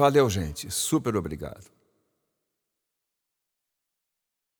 Valeu, gente. Super obrigado.